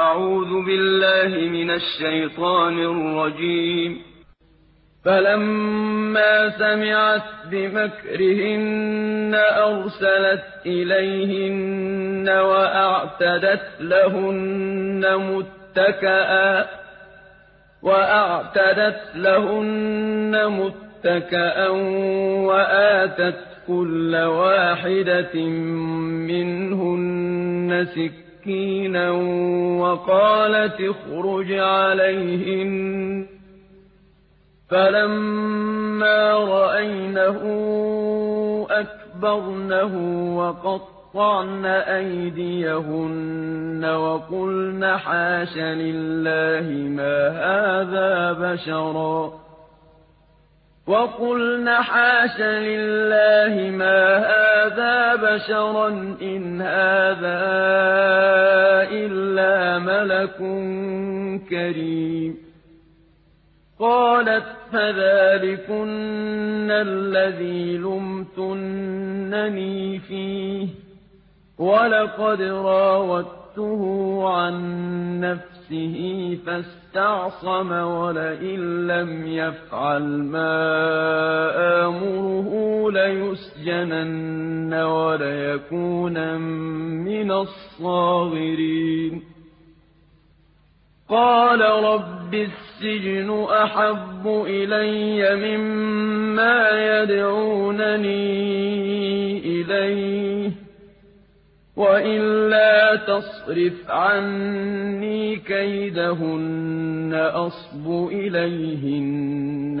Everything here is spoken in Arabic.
أعوذ بالله من الشيطان الرجيم. فلما سمعت بمكرهن أرسلت إليهن وأعتدت لهن متكئا وأعتدت لهن متكئا وآتت كل واحدة منهن سكرا مسكينا وقالت اخرج عليهن. فلما رأينه أكبرنه وقطعن أيديهن وقلن حاش لله ما هذا بشرا. وقلن حاش لله ما هذا بشرا إن هذا إلا ملك كريم قالت فذلكن الذي لمتنني فيه ولقد راودته عن نفسه فاستعصم ولئن لم يفعل ما آمره ليسجنن وليكون من الصاغرين. قال رب السجن أحب إلي مما يدعونني إليه وإلا تصرف عني كيدهن أصب إليهن